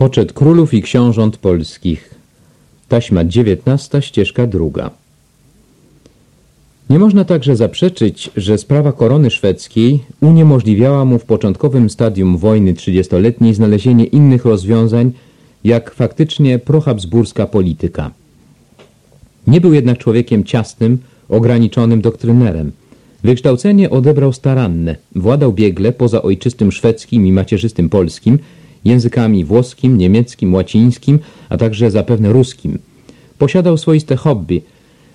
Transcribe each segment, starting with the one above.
Poczet królów i książąt polskich. Taśma dziewiętnasta, ścieżka druga. Nie można także zaprzeczyć, że sprawa korony szwedzkiej uniemożliwiała mu w początkowym stadium wojny trzydziestoletniej znalezienie innych rozwiązań, jak faktycznie prohabsburska polityka. Nie był jednak człowiekiem ciasnym, ograniczonym doktrynerem. Wykształcenie odebrał staranne, władał biegle poza ojczystym szwedzkim i macierzystym polskim, językami włoskim, niemieckim, łacińskim, a także zapewne ruskim. Posiadał swoiste hobby,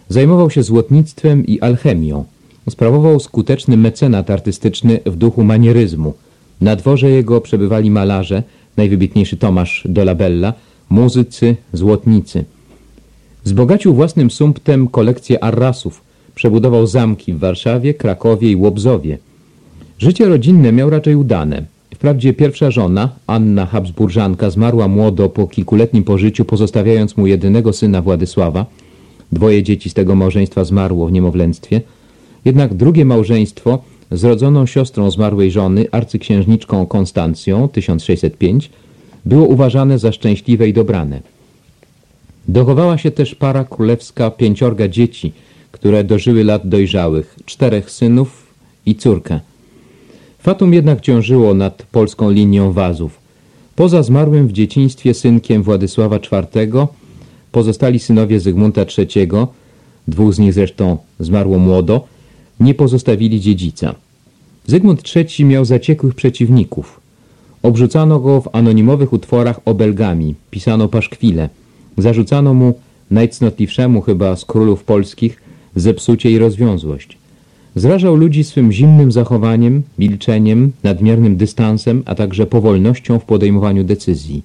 zajmował się złotnictwem i alchemią. Sprawował skuteczny mecenat artystyczny w duchu manieryzmu. Na dworze jego przebywali malarze, najwybitniejszy Tomasz Dolabella, muzycy, złotnicy. Wzbogacił własnym sumptem kolekcję arrasów, przebudował zamki w Warszawie, Krakowie i Łobzowie. Życie rodzinne miał raczej udane. Wprawdzie pierwsza żona, Anna Habsburżanka, zmarła młodo po kilkuletnim pożyciu, pozostawiając mu jedynego syna Władysława. Dwoje dzieci z tego małżeństwa zmarło w niemowlęctwie. Jednak drugie małżeństwo z rodzoną siostrą zmarłej żony, arcyksiężniczką Konstancją 1605, było uważane za szczęśliwe i dobrane. Dochowała się też para królewska pięciorga dzieci, które dożyły lat dojrzałych, czterech synów i córkę. Fatum jednak ciążyło nad polską linią wazów. Poza zmarłym w dzieciństwie synkiem Władysława IV pozostali synowie Zygmunta III, dwóch z nich zresztą zmarło młodo, nie pozostawili dziedzica. Zygmunt III miał zaciekłych przeciwników. Obrzucano go w anonimowych utworach obelgami, pisano paszkwile. Zarzucano mu, najcnotliwszemu chyba z królów polskich, zepsucie i rozwiązłość. Zrażał ludzi swym zimnym zachowaniem, milczeniem, nadmiernym dystansem, a także powolnością w podejmowaniu decyzji.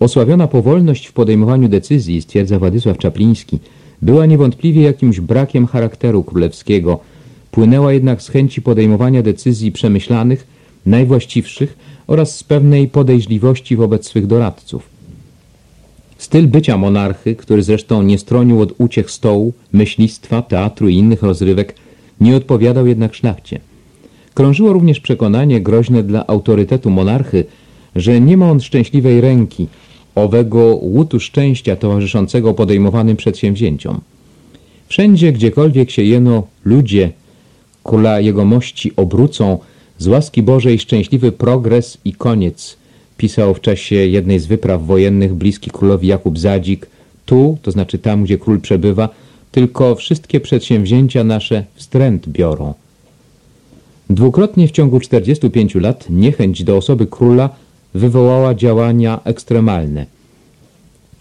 Osławiona powolność w podejmowaniu decyzji, stwierdza Władysław Czapliński, była niewątpliwie jakimś brakiem charakteru królewskiego, płynęła jednak z chęci podejmowania decyzji przemyślanych, najwłaściwszych oraz z pewnej podejrzliwości wobec swych doradców. Styl bycia monarchy, który zresztą nie stronił od uciech stołu, myślistwa, teatru i innych rozrywek, nie odpowiadał jednak szlachcie. Krążyło również przekonanie groźne dla autorytetu monarchy, że nie ma on szczęśliwej ręki, owego łutu szczęścia towarzyszącego podejmowanym przedsięwzięciom. Wszędzie, gdziekolwiek się jeno ludzie, króla jegomości obrócą, z łaski Bożej szczęśliwy progres i koniec, pisał w czasie jednej z wypraw wojennych bliski królowi Jakub Zadzik, tu, to znaczy tam, gdzie król przebywa, tylko wszystkie przedsięwzięcia nasze wstręt biorą. Dwukrotnie w ciągu 45 lat niechęć do osoby króla wywołała działania ekstremalne.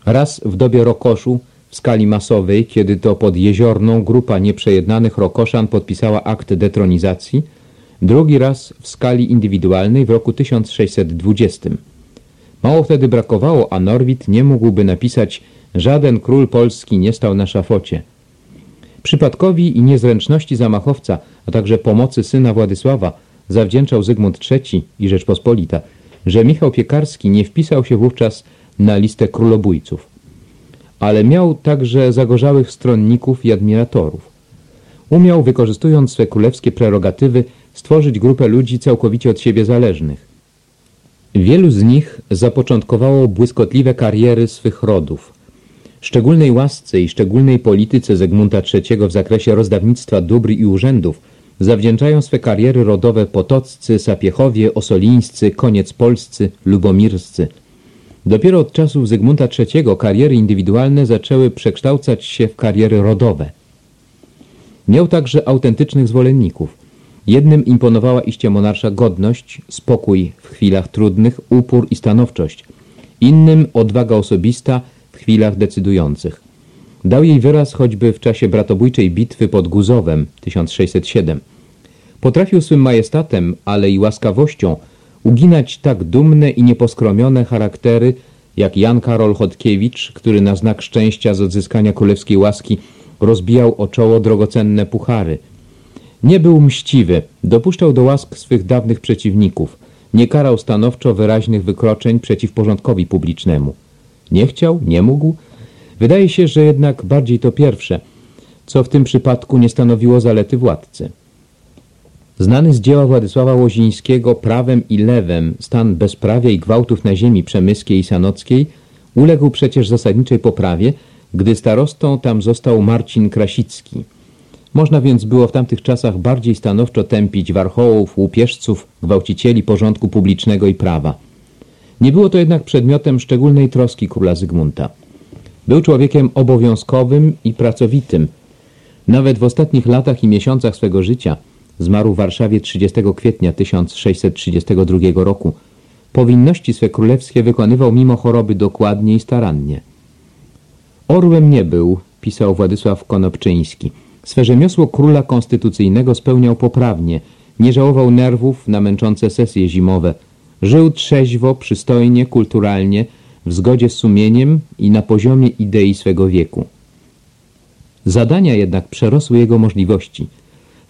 Raz w dobie Rokoszu w skali masowej, kiedy to pod Jeziorną grupa nieprzejednanych Rokoszan podpisała akt detronizacji, drugi raz w skali indywidualnej w roku 1620. Mało wtedy brakowało, a Norwid nie mógłby napisać Żaden król polski nie stał na szafocie. Przypadkowi i niezręczności zamachowca, a także pomocy syna Władysława zawdzięczał Zygmunt III i Rzeczpospolita, że Michał Piekarski nie wpisał się wówczas na listę królobójców. Ale miał także zagorzałych stronników i admiratorów. Umiał, wykorzystując swe królewskie prerogatywy, stworzyć grupę ludzi całkowicie od siebie zależnych. Wielu z nich zapoczątkowało błyskotliwe kariery swych rodów – Szczególnej łasce i szczególnej polityce Zygmunta III w zakresie rozdawnictwa dóbr i urzędów zawdzięczają swe kariery rodowe Potoccy, Sapiechowie, Osolińscy, Koniec Polscy, Lubomirscy. Dopiero od czasów Zygmunta III kariery indywidualne zaczęły przekształcać się w kariery rodowe. Miał także autentycznych zwolenników. Jednym imponowała iście monarsza godność, spokój w chwilach trudnych, upór i stanowczość. Innym odwaga osobista, chwilach decydujących. Dał jej wyraz choćby w czasie bratobójczej bitwy pod Guzowem 1607. Potrafił swym majestatem, ale i łaskawością uginać tak dumne i nieposkromione charaktery jak Jan Karol Chodkiewicz, który na znak szczęścia z odzyskania królewskiej łaski rozbijał o czoło drogocenne puchary. Nie był mściwy, dopuszczał do łask swych dawnych przeciwników, nie karał stanowczo wyraźnych wykroczeń przeciw porządkowi publicznemu. Nie chciał, nie mógł? Wydaje się, że jednak bardziej to pierwsze, co w tym przypadku nie stanowiło zalety władcy. Znany z dzieła Władysława Łozińskiego prawem i lewem stan bezprawia i gwałtów na ziemi przemyskiej i sanockiej uległ przecież zasadniczej poprawie, gdy starostą tam został Marcin Krasicki. Można więc było w tamtych czasach bardziej stanowczo tępić warchołów, łupieżców, gwałcicieli porządku publicznego i prawa. Nie było to jednak przedmiotem szczególnej troski króla Zygmunta. Był człowiekiem obowiązkowym i pracowitym. Nawet w ostatnich latach i miesiącach swego życia – Zmarł w Warszawie 30 kwietnia 1632 roku. Powinności swe królewskie wykonywał mimo choroby dokładnie i starannie. Orłem nie był, pisał Władysław Konopczyński. Swe rzemiosło króla konstytucyjnego spełniał poprawnie, nie żałował nerwów na męczące sesje zimowe. Żył trzeźwo, przystojnie, kulturalnie, w zgodzie z sumieniem i na poziomie idei swego wieku. Zadania jednak przerosły jego możliwości –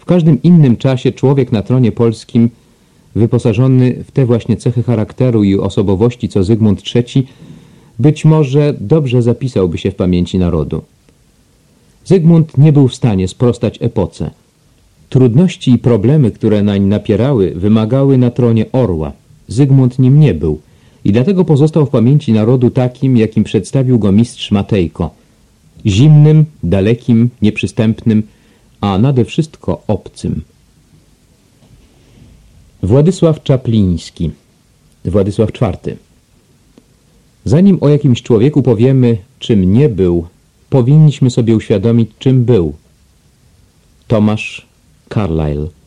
w każdym innym czasie człowiek na tronie polskim, wyposażony w te właśnie cechy charakteru i osobowości co Zygmunt III, być może dobrze zapisałby się w pamięci narodu. Zygmunt nie był w stanie sprostać epoce. Trudności i problemy, które nań napierały, wymagały na tronie orła. Zygmunt nim nie był i dlatego pozostał w pamięci narodu takim, jakim przedstawił go mistrz Matejko. Zimnym, dalekim, nieprzystępnym, a nade wszystko obcym. Władysław Czapliński Władysław IV Zanim o jakimś człowieku powiemy, czym nie był, powinniśmy sobie uświadomić, czym był. Tomasz Carlyle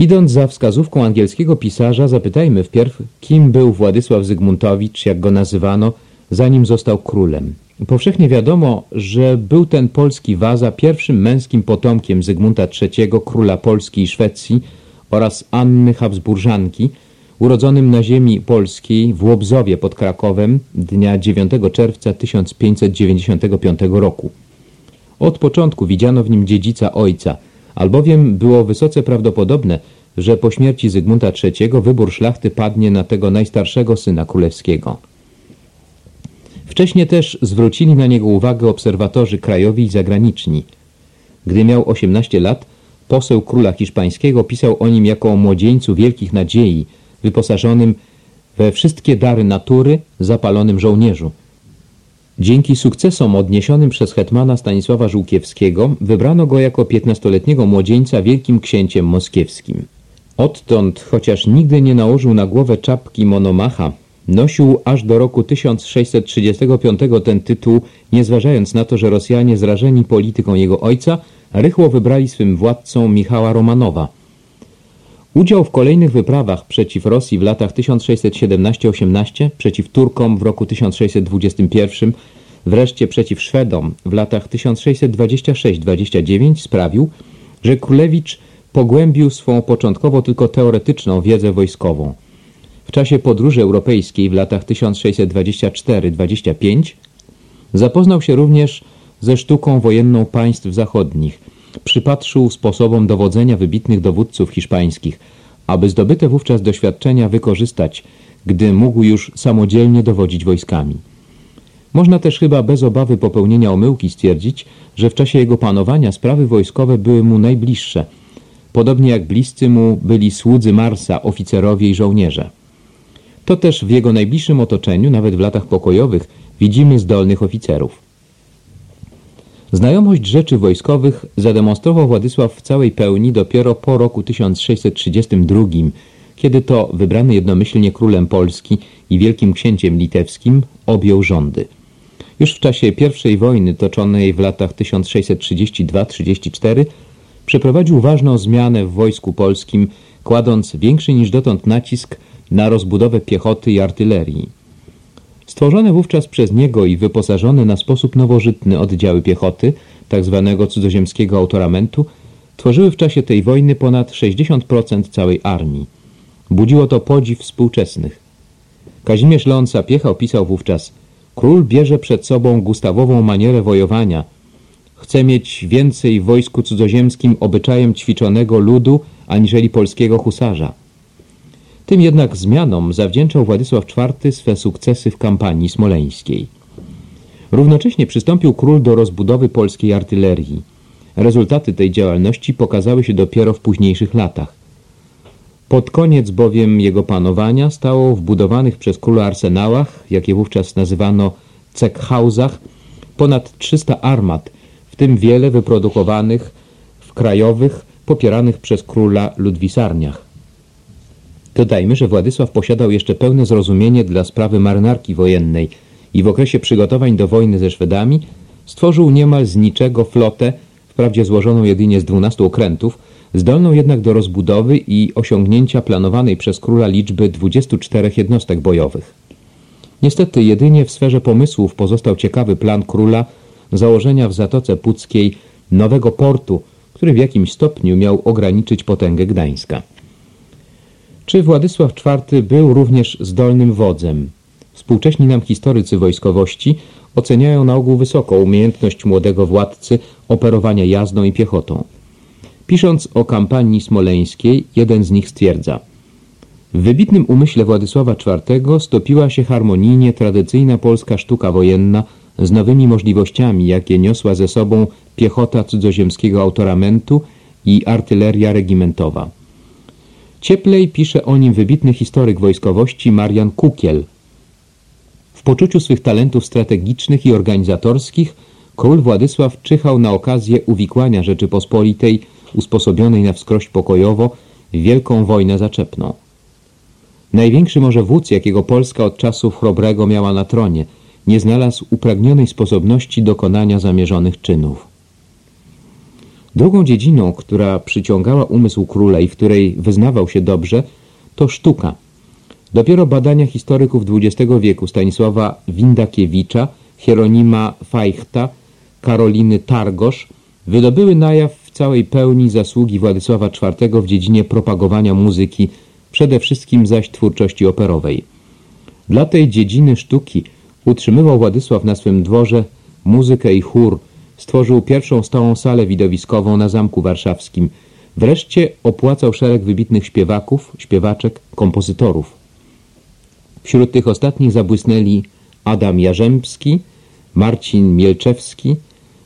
Idąc za wskazówką angielskiego pisarza, zapytajmy wpierw, kim był Władysław Zygmuntowicz, jak go nazywano, zanim został królem. Powszechnie wiadomo, że był ten polski waza pierwszym męskim potomkiem Zygmunta III, króla Polski i Szwecji oraz Anny Habsburżanki, urodzonym na ziemi polskiej w Łobzowie pod Krakowem dnia 9 czerwca 1595 roku. Od początku widziano w nim dziedzica ojca, albowiem było wysoce prawdopodobne, że po śmierci Zygmunta III wybór szlachty padnie na tego najstarszego syna królewskiego. Wcześniej też zwrócili na niego uwagę obserwatorzy krajowi i zagraniczni. Gdy miał 18 lat, poseł króla hiszpańskiego pisał o nim jako o młodzieńcu wielkich nadziei, wyposażonym we wszystkie dary natury, zapalonym żołnierzu. Dzięki sukcesom odniesionym przez hetmana Stanisława Żółkiewskiego wybrano go jako piętnastoletniego młodzieńca wielkim księciem moskiewskim. Odtąd, chociaż nigdy nie nałożył na głowę czapki monomacha, Nosił aż do roku 1635 ten tytuł, nie zważając na to, że Rosjanie zrażeni polityką jego ojca rychło wybrali swym władcą Michała Romanowa. Udział w kolejnych wyprawach przeciw Rosji w latach 1617-18, przeciw Turkom w roku 1621, wreszcie przeciw Szwedom w latach 1626-29 sprawił, że Królewicz pogłębił swą początkowo tylko teoretyczną wiedzę wojskową. W czasie podróży europejskiej w latach 1624-25 zapoznał się również ze sztuką wojenną państw zachodnich. Przypatrzył sposobom dowodzenia wybitnych dowódców hiszpańskich, aby zdobyte wówczas doświadczenia wykorzystać, gdy mógł już samodzielnie dowodzić wojskami. Można też chyba bez obawy popełnienia omyłki stwierdzić, że w czasie jego panowania sprawy wojskowe były mu najbliższe, podobnie jak bliscy mu byli słudzy Marsa, oficerowie i żołnierze. To też w jego najbliższym otoczeniu, nawet w latach pokojowych, widzimy zdolnych oficerów. Znajomość rzeczy wojskowych zademonstrował Władysław w całej pełni dopiero po roku 1632, kiedy to wybrany jednomyślnie królem Polski i wielkim księciem litewskim objął rządy. Już w czasie I wojny toczonej w latach 1632-34 przeprowadził ważną zmianę w wojsku polskim, kładąc większy niż dotąd nacisk na rozbudowę piechoty i artylerii. Stworzone wówczas przez niego i wyposażone na sposób nowożytny oddziały piechoty, tzw. Tak cudzoziemskiego autoramentu, tworzyły w czasie tej wojny ponad 60% całej armii. Budziło to podziw współczesnych. Kazimierz Leon Sapiecha opisał wówczas Król bierze przed sobą gustawową manierę wojowania. Chce mieć więcej w wojsku cudzoziemskim obyczajem ćwiczonego ludu, aniżeli polskiego husarza. Tym jednak zmianom zawdzięczał Władysław IV swe sukcesy w kampanii smoleńskiej. Równocześnie przystąpił król do rozbudowy polskiej artylerii. Rezultaty tej działalności pokazały się dopiero w późniejszych latach. Pod koniec bowiem jego panowania stało w budowanych przez króla arsenałach, jakie wówczas nazywano cekhausach, ponad 300 armat, w tym wiele wyprodukowanych w krajowych, popieranych przez króla ludwisarniach. Dodajmy, że Władysław posiadał jeszcze pełne zrozumienie dla sprawy marynarki wojennej i w okresie przygotowań do wojny ze Szwedami stworzył niemal z niczego flotę, wprawdzie złożoną jedynie z 12 okrętów, zdolną jednak do rozbudowy i osiągnięcia planowanej przez króla liczby 24 jednostek bojowych. Niestety jedynie w sferze pomysłów pozostał ciekawy plan króla założenia w Zatoce Puckiej nowego portu, który w jakimś stopniu miał ograniczyć potęgę Gdańska. Czy Władysław IV był również zdolnym wodzem? Współcześni nam historycy wojskowości oceniają na ogół wysoko umiejętność młodego władcy operowania jazdą i piechotą. Pisząc o kampanii smoleńskiej, jeden z nich stwierdza W wybitnym umyśle Władysława IV stopiła się harmonijnie tradycyjna polska sztuka wojenna z nowymi możliwościami, jakie niosła ze sobą piechota cudzoziemskiego autoramentu i artyleria regimentowa. Cieplej pisze o nim wybitny historyk wojskowości Marian Kukiel. W poczuciu swych talentów strategicznych i organizatorskich król Władysław czyhał na okazję uwikłania Rzeczypospolitej usposobionej na wskroś pokojowo wielką wojnę zaczepną. Największy może wódz, jakiego Polska od czasów chrobrego miała na tronie, nie znalazł upragnionej sposobności dokonania zamierzonych czynów. Drugą dziedziną, która przyciągała umysł króla i w której wyznawał się dobrze, to sztuka. Dopiero badania historyków XX wieku Stanisława Windakiewicza, Hieronima Fajchta, Karoliny Targosz wydobyły na jaw w całej pełni zasługi Władysława IV w dziedzinie propagowania muzyki, przede wszystkim zaś twórczości operowej. Dla tej dziedziny sztuki utrzymywał Władysław na swym dworze muzykę i chór, stworzył pierwszą stałą salę widowiskową na Zamku Warszawskim. Wreszcie opłacał szereg wybitnych śpiewaków, śpiewaczek, kompozytorów. Wśród tych ostatnich zabłysnęli Adam Jarzębski, Marcin Mielczewski,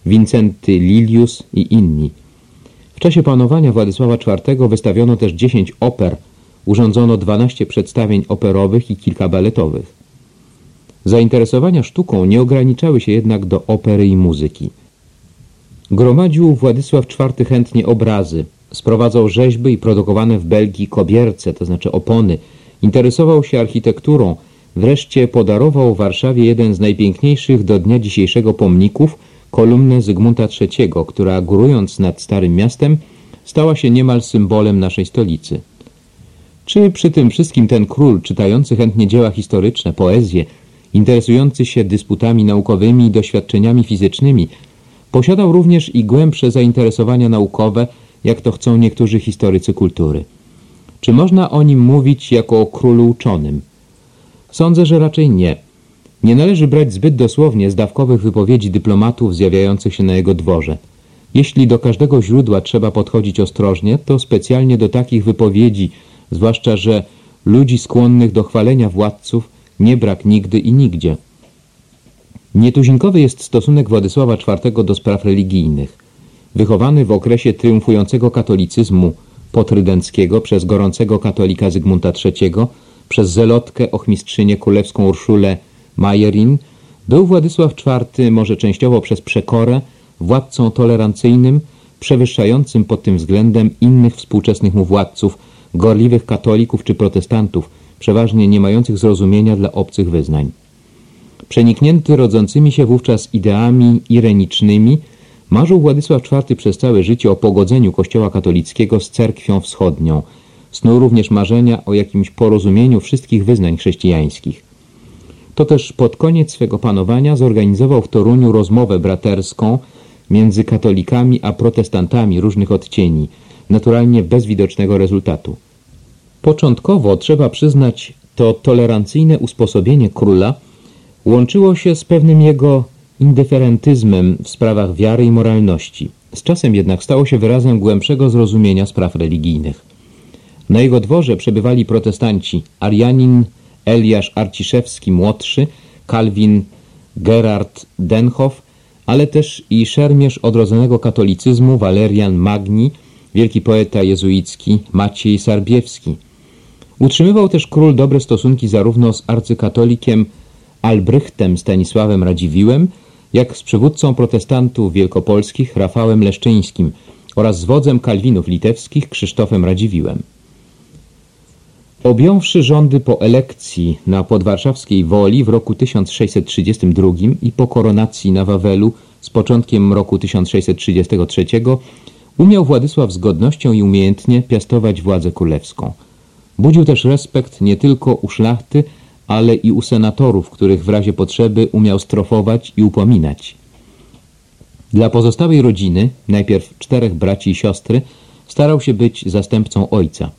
Wincenty Lilius i inni. W czasie panowania Władysława IV wystawiono też 10 oper, urządzono 12 przedstawień operowych i kilka baletowych. Zainteresowania sztuką nie ograniczały się jednak do opery i muzyki. Gromadził Władysław IV chętnie obrazy, sprowadzał rzeźby i produkowane w Belgii kobierce, to znaczy opony, interesował się architekturą, wreszcie podarował Warszawie jeden z najpiękniejszych do dnia dzisiejszego pomników, kolumnę Zygmunta III, która górując nad Starym Miastem stała się niemal symbolem naszej stolicy. Czy przy tym wszystkim ten król, czytający chętnie dzieła historyczne, poezję, interesujący się dysputami naukowymi i doświadczeniami fizycznymi, posiadał również i głębsze zainteresowania naukowe, jak to chcą niektórzy historycy kultury. Czy można o nim mówić jako o królu uczonym? Sądzę, że raczej nie. Nie należy brać zbyt dosłownie zdawkowych wypowiedzi dyplomatów zjawiających się na jego dworze. Jeśli do każdego źródła trzeba podchodzić ostrożnie, to specjalnie do takich wypowiedzi, zwłaszcza, że ludzi skłonnych do chwalenia władców nie brak nigdy i nigdzie. Nietuzinkowy jest stosunek Władysława IV do spraw religijnych. Wychowany w okresie triumfującego katolicyzmu potrydenckiego przez gorącego katolika Zygmunta III, przez zelotkę ochmistrzynię królewską Urszulę Majerin, był Władysław IV może częściowo przez przekorę władcą tolerancyjnym, przewyższającym pod tym względem innych współczesnych mu władców, gorliwych katolików czy protestantów, przeważnie nie mających zrozumienia dla obcych wyznań. Przeniknięty rodzącymi się wówczas ideami irenicznymi, marzył Władysław IV przez całe życie o pogodzeniu Kościoła katolickiego z cerkwią wschodnią. Snuł również marzenia o jakimś porozumieniu wszystkich wyznań chrześcijańskich. To też pod koniec swego panowania zorganizował w Toruniu rozmowę braterską między katolikami a protestantami różnych odcieni, naturalnie bez widocznego rezultatu. Początkowo, trzeba przyznać, to tolerancyjne usposobienie króla łączyło się z pewnym jego indyferentyzmem w sprawach wiary i moralności. Z czasem jednak stało się wyrazem głębszego zrozumienia spraw religijnych. Na jego dworze przebywali protestanci Arianin Eliasz Arciszewski młodszy, Kalwin Gerard Denhoff, ale też i szermierz odrodzonego katolicyzmu Walerian Magni, wielki poeta jezuicki Maciej Sarbiewski. Utrzymywał też król dobre stosunki zarówno z arcykatolikiem Albrychtem Stanisławem Radziwiłem, jak z przywódcą protestantów wielkopolskich Rafałem Leszczyńskim oraz z wodzem kalwinów litewskich Krzysztofem Radziwiłem. Objąwszy rządy po elekcji na podwarszawskiej Woli w roku 1632 i po koronacji na Wawelu z początkiem roku 1633 umiał Władysław z godnością i umiejętnie piastować władzę królewską. Budził też respekt nie tylko u szlachty, ale i u senatorów, których w razie potrzeby umiał strofować i upominać. Dla pozostałej rodziny, najpierw czterech braci i siostry, starał się być zastępcą ojca.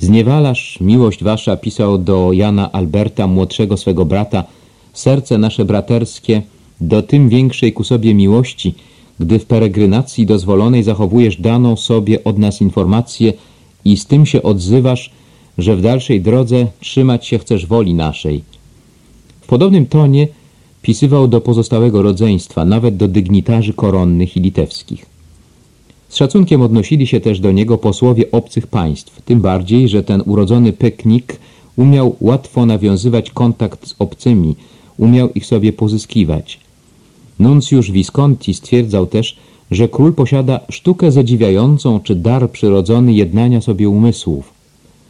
Zniewalasz miłość wasza, pisał do Jana Alberta, młodszego swego brata, serce nasze braterskie do tym większej ku sobie miłości, gdy w peregrynacji dozwolonej zachowujesz daną sobie od nas informację i z tym się odzywasz, że w dalszej drodze trzymać się chcesz woli naszej. W podobnym tonie pisywał do pozostałego rodzeństwa, nawet do dygnitarzy koronnych i litewskich. Z szacunkiem odnosili się też do niego posłowie obcych państw, tym bardziej, że ten urodzony peknik umiał łatwo nawiązywać kontakt z obcymi, umiał ich sobie pozyskiwać. Nuncjusz Visconti stwierdzał też, że król posiada sztukę zadziwiającą czy dar przyrodzony jednania sobie umysłów.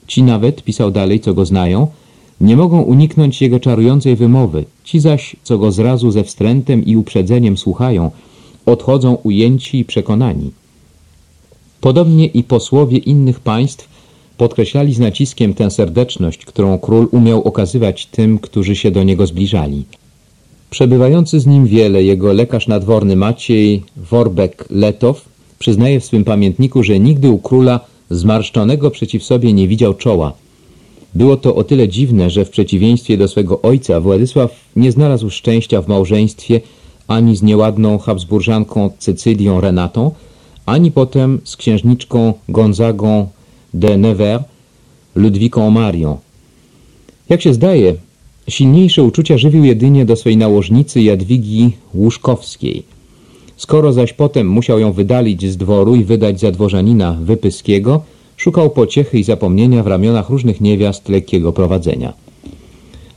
Ci nawet, pisał dalej, co go znają, nie mogą uniknąć jego czarującej wymowy. Ci zaś, co go zrazu ze wstrętem i uprzedzeniem słuchają, odchodzą ujęci i przekonani. Podobnie i posłowie innych państw podkreślali z naciskiem tę serdeczność, którą król umiał okazywać tym, którzy się do niego zbliżali. Przebywający z nim wiele jego lekarz nadworny Maciej Worbek-Letow przyznaje w swym pamiętniku, że nigdy u króla zmarszczonego przeciw sobie nie widział czoła. Było to o tyle dziwne, że w przeciwieństwie do swego ojca Władysław nie znalazł szczęścia w małżeństwie ani z nieładną habsburżanką Cecylią Renatą, ani potem z księżniczką Gonzagą de Nevers, Ludwiką Marią. Jak się zdaje, silniejsze uczucia żywił jedynie do swej nałożnicy Jadwigi Łuszkowskiej. Skoro zaś potem musiał ją wydalić z dworu i wydać za dworzanina Wypyskiego, szukał pociechy i zapomnienia w ramionach różnych niewiast lekkiego prowadzenia.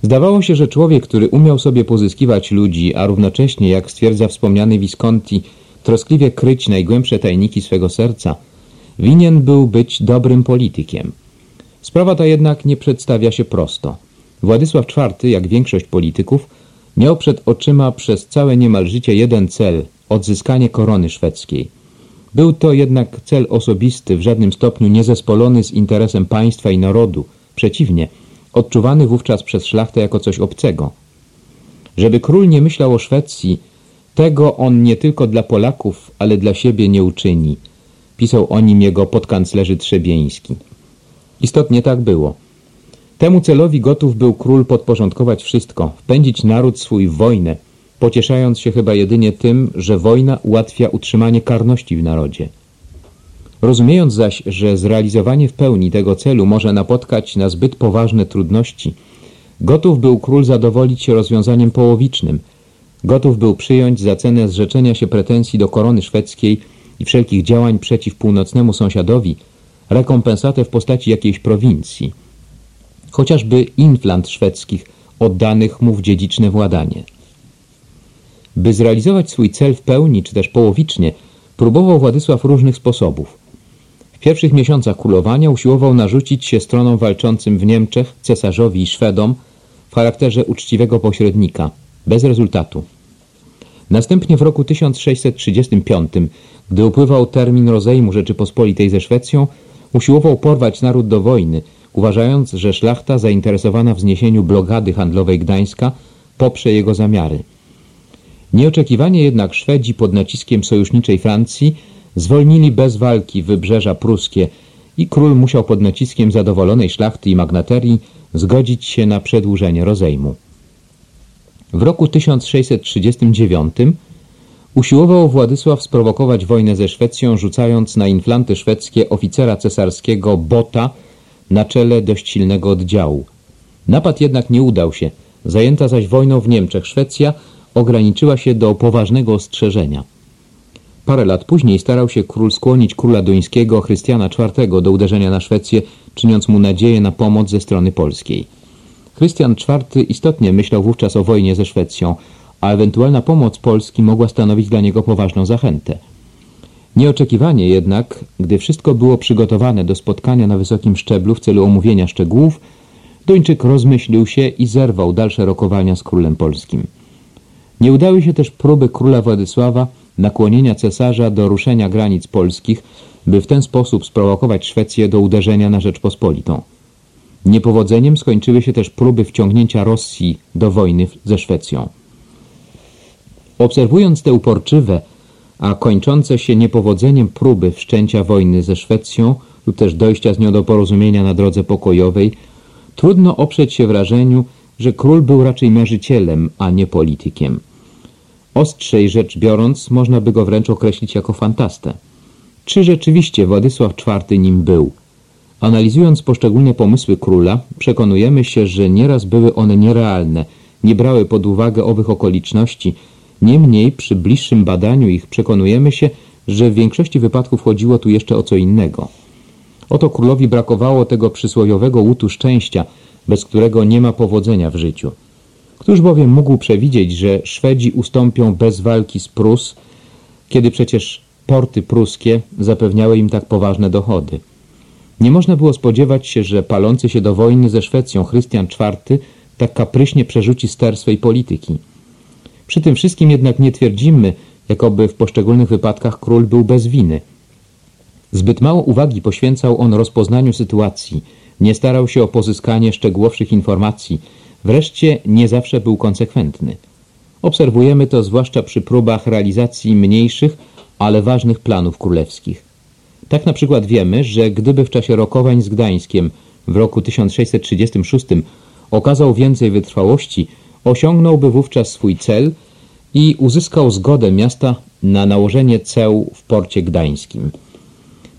Zdawało się, że człowiek, który umiał sobie pozyskiwać ludzi, a równocześnie, jak stwierdza wspomniany Visconti, troskliwie kryć najgłębsze tajniki swego serca, winien był być dobrym politykiem. Sprawa ta jednak nie przedstawia się prosto. Władysław IV, jak większość polityków, miał przed oczyma przez całe niemal życie jeden cel – odzyskanie korony szwedzkiej. Był to jednak cel osobisty, w żadnym stopniu niezespolony z interesem państwa i narodu. Przeciwnie, odczuwany wówczas przez szlachtę jako coś obcego. Żeby król nie myślał o Szwecji, tego on nie tylko dla Polaków, ale dla siebie nie uczyni. Pisał o nim jego podkanclerzy Trzebieński. Istotnie tak było. Temu celowi gotów był król podporządkować wszystko, wpędzić naród swój w wojnę, pocieszając się chyba jedynie tym, że wojna ułatwia utrzymanie karności w narodzie. Rozumiejąc zaś, że zrealizowanie w pełni tego celu może napotkać na zbyt poważne trudności, gotów był król zadowolić się rozwiązaniem połowicznym – Gotów był przyjąć za cenę zrzeczenia się pretensji do korony szwedzkiej i wszelkich działań przeciw północnemu sąsiadowi rekompensatę w postaci jakiejś prowincji, chociażby inflant szwedzkich oddanych mu w dziedziczne władanie. By zrealizować swój cel w pełni, czy też połowicznie, próbował Władysław różnych sposobów. W pierwszych miesiącach królowania usiłował narzucić się stronom walczącym w Niemczech, cesarzowi i Szwedom w charakterze uczciwego pośrednika – bez rezultatu. Następnie w roku 1635, gdy upływał termin rozejmu Rzeczypospolitej ze Szwecją, usiłował porwać naród do wojny, uważając, że szlachta zainteresowana w zniesieniu blokady handlowej Gdańska poprze jego zamiary. Nieoczekiwanie jednak Szwedzi pod naciskiem sojuszniczej Francji zwolnili bez walki wybrzeża pruskie i król musiał pod naciskiem zadowolonej szlachty i magnaterii zgodzić się na przedłużenie rozejmu. W roku 1639 usiłował Władysław sprowokować wojnę ze Szwecją, rzucając na inflanty szwedzkie oficera cesarskiego Bota na czele dość silnego oddziału. Napad jednak nie udał się. Zajęta zaś wojną w Niemczech Szwecja ograniczyła się do poważnego ostrzeżenia. Parę lat później starał się król skłonić króla duńskiego Chrystiana IV do uderzenia na Szwecję, czyniąc mu nadzieję na pomoc ze strony polskiej. Chrystian IV istotnie myślał wówczas o wojnie ze Szwecją, a ewentualna pomoc Polski mogła stanowić dla niego poważną zachętę. Nieoczekiwanie jednak, gdy wszystko było przygotowane do spotkania na wysokim szczeblu w celu omówienia szczegółów, Duńczyk rozmyślił się i zerwał dalsze rokowania z królem polskim. Nie udały się też próby króla Władysława nakłonienia cesarza do ruszenia granic polskich, by w ten sposób sprowokować Szwecję do uderzenia na Rzeczpospolitą. Niepowodzeniem skończyły się też próby wciągnięcia Rosji do wojny ze Szwecją. Obserwując te uporczywe, a kończące się niepowodzeniem próby wszczęcia wojny ze Szwecją lub też dojścia z nią do porozumienia na drodze pokojowej, trudno oprzeć się wrażeniu, że król był raczej marzycielem, a nie politykiem. Ostrzej rzecz biorąc, można by go wręcz określić jako fantastę. Czy rzeczywiście Władysław IV nim był? Analizując poszczególne pomysły króla, przekonujemy się, że nieraz były one nierealne, nie brały pod uwagę owych okoliczności, niemniej przy bliższym badaniu ich przekonujemy się, że w większości wypadków chodziło tu jeszcze o co innego. Oto królowi brakowało tego przysłowiowego łutu szczęścia, bez którego nie ma powodzenia w życiu. Któż bowiem mógł przewidzieć, że Szwedzi ustąpią bez walki z Prus, kiedy przecież porty pruskie zapewniały im tak poważne dochody? Nie można było spodziewać się, że palący się do wojny ze Szwecją Chrystian IV tak kapryśnie przerzuci ster swej polityki. Przy tym wszystkim jednak nie twierdzimy, jakoby w poszczególnych wypadkach król był bez winy. Zbyt mało uwagi poświęcał on rozpoznaniu sytuacji, nie starał się o pozyskanie szczegółowszych informacji, Wreszcie nie zawsze był konsekwentny. Obserwujemy to zwłaszcza przy próbach realizacji mniejszych, ale ważnych planów królewskich. Tak na przykład wiemy, że gdyby w czasie rokowań z Gdańskiem w roku 1636 okazał więcej wytrwałości, osiągnąłby wówczas swój cel i uzyskał zgodę miasta na nałożenie ceł w porcie gdańskim.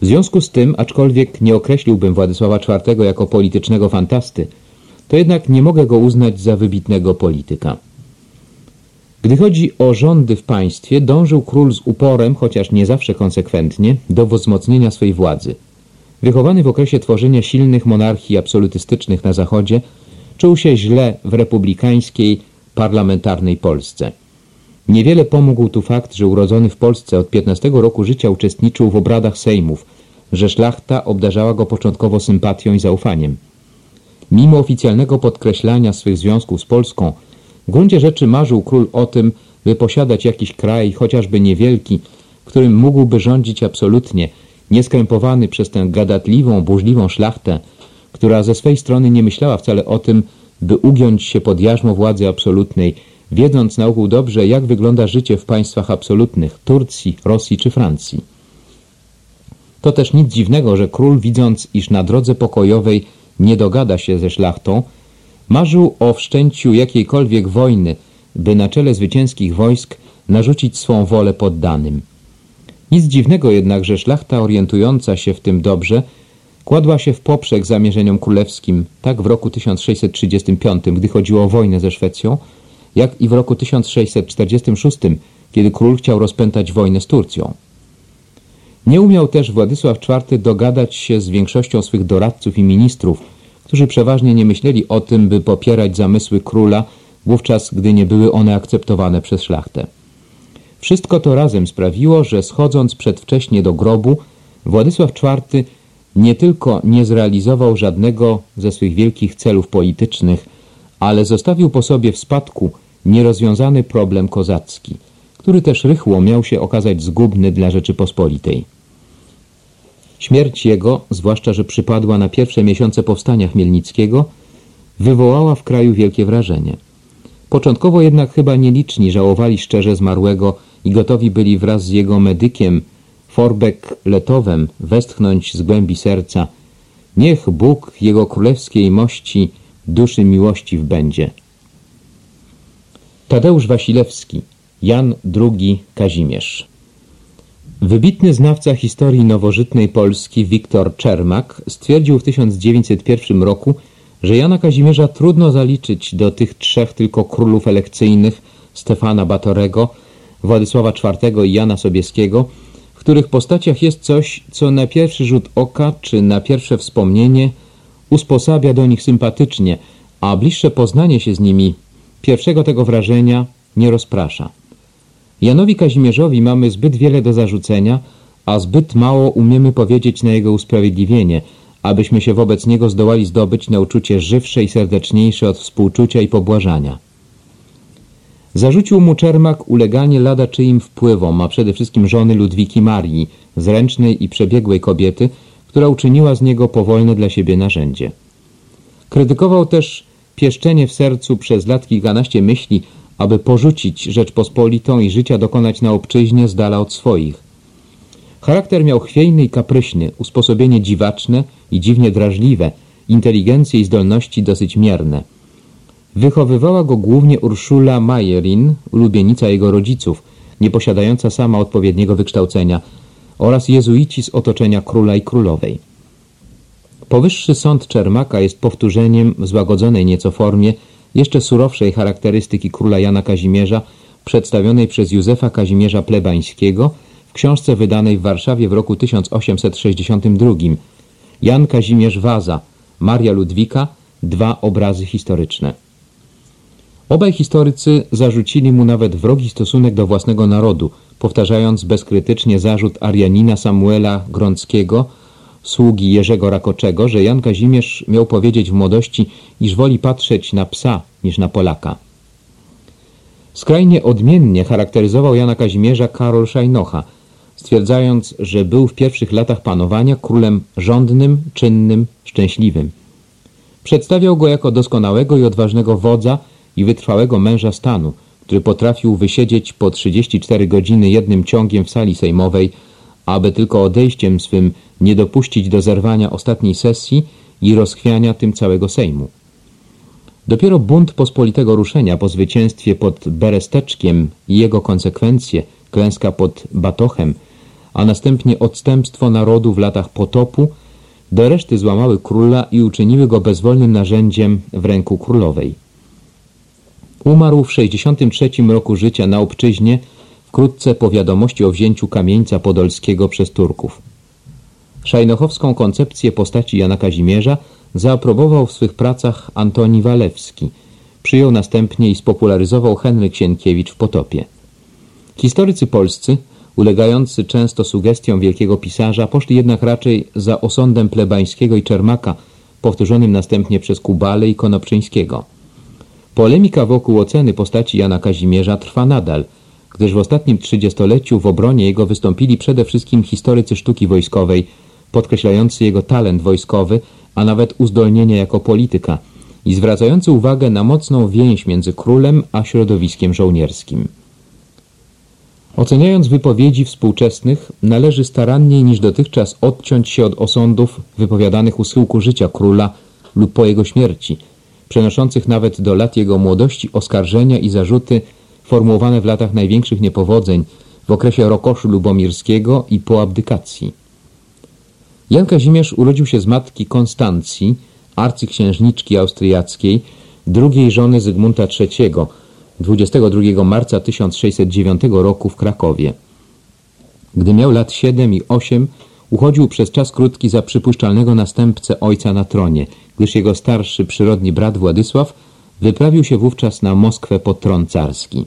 W związku z tym, aczkolwiek nie określiłbym Władysława IV jako politycznego fantasty, to jednak nie mogę go uznać za wybitnego polityka. Gdy chodzi o rządy w państwie, dążył król z uporem, chociaż nie zawsze konsekwentnie, do wzmocnienia swej władzy. Wychowany w okresie tworzenia silnych monarchii absolutystycznych na Zachodzie, czuł się źle w republikańskiej, parlamentarnej Polsce. Niewiele pomógł tu fakt, że urodzony w Polsce od 15 roku życia uczestniczył w obradach sejmów, że szlachta obdarzała go początkowo sympatią i zaufaniem. Mimo oficjalnego podkreślania swych związków z Polską, w gruncie rzeczy marzył król o tym, by posiadać jakiś kraj, chociażby niewielki, którym mógłby rządzić absolutnie, nieskrępowany przez tę gadatliwą, burzliwą szlachtę, która ze swej strony nie myślała wcale o tym, by ugiąć się pod jarzmo władzy absolutnej, wiedząc na ogół dobrze, jak wygląda życie w państwach absolutnych Turcji, Rosji czy Francji. To też nic dziwnego, że król, widząc, iż na drodze pokojowej nie dogada się ze szlachtą, marzył o wszczęciu jakiejkolwiek wojny, by na czele zwycięskich wojsk narzucić swą wolę poddanym. Nic dziwnego jednak, że szlachta orientująca się w tym dobrze kładła się w poprzek zamierzeniom królewskim tak w roku 1635, gdy chodziło o wojnę ze Szwecją, jak i w roku 1646, kiedy król chciał rozpętać wojnę z Turcją. Nie umiał też Władysław IV dogadać się z większością swych doradców i ministrów, którzy przeważnie nie myśleli o tym, by popierać zamysły króla, wówczas gdy nie były one akceptowane przez szlachtę. Wszystko to razem sprawiło, że schodząc przedwcześnie do grobu, Władysław IV nie tylko nie zrealizował żadnego ze swych wielkich celów politycznych, ale zostawił po sobie w spadku nierozwiązany problem kozacki – który też rychło miał się okazać zgubny dla Rzeczypospolitej. Śmierć jego, zwłaszcza, że przypadła na pierwsze miesiące powstania Chmielnickiego, wywołała w kraju wielkie wrażenie. Początkowo jednak chyba nieliczni żałowali szczerze zmarłego i gotowi byli wraz z jego medykiem, Forbek Letowem, westchnąć z głębi serca Niech Bóg Jego Królewskiej Mości duszy miłości w będzie. Tadeusz Wasilewski Jan II Kazimierz Wybitny znawca historii nowożytnej Polski Wiktor Czermak stwierdził w 1901 roku, że Jana Kazimierza trudno zaliczyć do tych trzech tylko królów elekcyjnych Stefana Batorego, Władysława IV i Jana Sobieskiego, w których postaciach jest coś, co na pierwszy rzut oka czy na pierwsze wspomnienie usposabia do nich sympatycznie, a bliższe poznanie się z nimi pierwszego tego wrażenia nie rozprasza. Janowi Kazimierzowi mamy zbyt wiele do zarzucenia, a zbyt mało umiemy powiedzieć na jego usprawiedliwienie, abyśmy się wobec niego zdołali zdobyć na uczucie żywsze i serdeczniejsze od współczucia i pobłażania. Zarzucił mu Czermak uleganie lada czyim wpływom, a przede wszystkim żony Ludwiki Marii, zręcznej i przebiegłej kobiety, która uczyniła z niego powolne dla siebie narzędzie. Krytykował też pieszczenie w sercu przez lat kilkanaście myśli, aby porzucić Rzeczpospolitą i życia dokonać na obczyźnie z dala od swoich. Charakter miał chwiejny i kapryśny, usposobienie dziwaczne i dziwnie drażliwe, inteligencję i zdolności dosyć mierne. Wychowywała go głównie Urszula Majerin, ulubienica jego rodziców, nie posiadająca sama odpowiedniego wykształcenia, oraz jezuici z otoczenia króla i królowej. Powyższy sąd Czermaka jest powtórzeniem w złagodzonej nieco formie jeszcze surowszej charakterystyki króla Jana Kazimierza przedstawionej przez Józefa Kazimierza Plebańskiego w książce wydanej w Warszawie w roku 1862 Jan Kazimierz Waza, Maria Ludwika, dwa obrazy historyczne. Obaj historycy zarzucili mu nawet wrogi stosunek do własnego narodu, powtarzając bezkrytycznie zarzut Arianina Samuela Grąckiego, sługi Jerzego Rakoczego, że Jan Kazimierz miał powiedzieć w młodości, iż woli patrzeć na psa niż na Polaka. Skrajnie odmiennie charakteryzował Jana Kazimierza Karol Szajnocha, stwierdzając, że był w pierwszych latach panowania królem rządnym, czynnym, szczęśliwym. Przedstawiał go jako doskonałego i odważnego wodza i wytrwałego męża stanu, który potrafił wysiedzieć po 34 godziny jednym ciągiem w sali sejmowej, aby tylko odejściem swym nie dopuścić do zerwania ostatniej sesji i rozchwiania tym całego Sejmu. Dopiero bunt pospolitego ruszenia po zwycięstwie pod Beresteczkiem i jego konsekwencje, klęska pod Batochem, a następnie odstępstwo narodu w latach potopu, do reszty złamały króla i uczyniły go bezwolnym narzędziem w ręku królowej. Umarł w 63 roku życia na obczyźnie wkrótce po wiadomości o wzięciu kamieńca podolskiego przez Turków. Szajnochowską koncepcję postaci Jana Kazimierza zaaprobował w swych pracach Antoni Walewski. Przyjął następnie i spopularyzował Henryk Sienkiewicz w Potopie. Historycy polscy, ulegający często sugestiom wielkiego pisarza, poszli jednak raczej za osądem plebańskiego i Czermaka, powtórzonym następnie przez Kubale i Konopczyńskiego. Polemika wokół oceny postaci Jana Kazimierza trwa nadal, gdyż w ostatnim trzydziestoleciu w obronie jego wystąpili przede wszystkim historycy sztuki wojskowej, podkreślający jego talent wojskowy, a nawet uzdolnienie jako polityka i zwracający uwagę na mocną więź między królem a środowiskiem żołnierskim. Oceniając wypowiedzi współczesnych, należy staranniej niż dotychczas odciąć się od osądów wypowiadanych u schyłku życia króla lub po jego śmierci, przenoszących nawet do lat jego młodości oskarżenia i zarzuty formułowane w latach największych niepowodzeń w okresie rokoszu lubomirskiego i po abdykacji. Jan Kazimierz urodził się z matki Konstancji, arcyksiężniczki austriackiej, drugiej żony Zygmunta III, 22 marca 1609 roku w Krakowie. Gdy miał lat 7 i 8, uchodził przez czas krótki za przypuszczalnego następcę ojca na tronie, gdyż jego starszy przyrodni brat Władysław wyprawił się wówczas na Moskwę pod tron carski.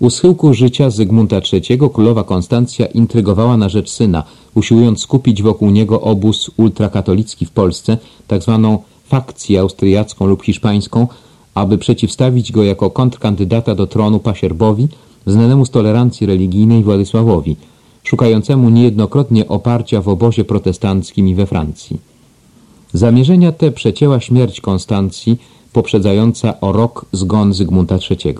U schyłku życia Zygmunta III królowa Konstancja intrygowała na rzecz syna, usiłując skupić wokół niego obóz ultrakatolicki w Polsce, tzw. Tak fakcję austriacką lub hiszpańską, aby przeciwstawić go jako kontrkandydata do tronu pasierbowi, znanemu z tolerancji religijnej Władysławowi, szukającemu niejednokrotnie oparcia w obozie protestanckim i we Francji. Zamierzenia te przecięła śmierć Konstancji, poprzedzająca o rok zgon Zygmunta III.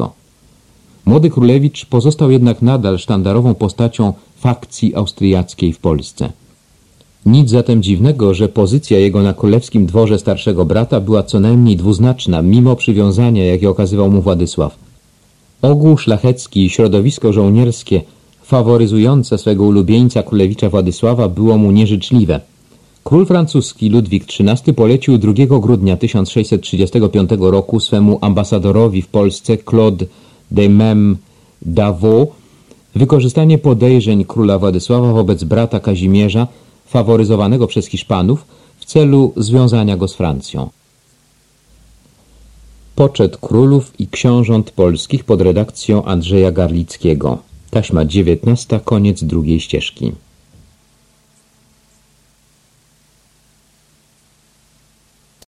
Młody królewicz pozostał jednak nadal sztandarową postacią fakcji austriackiej w Polsce. Nic zatem dziwnego, że pozycja jego na królewskim dworze starszego brata była co najmniej dwuznaczna, mimo przywiązania, jakie okazywał mu Władysław. Ogół szlachecki i środowisko żołnierskie faworyzujące swego ulubieńca królewicza Władysława było mu nieżyczliwe. Król francuski Ludwik XIII polecił 2 grudnia 1635 roku swemu ambasadorowi w Polsce Claude de mem d'Avaux, wykorzystanie podejrzeń króla Władysława wobec brata Kazimierza, faworyzowanego przez Hiszpanów, w celu związania go z Francją. Poczet królów i książąt polskich pod redakcją Andrzeja Garlickiego. Taśma 19, koniec drugiej ścieżki.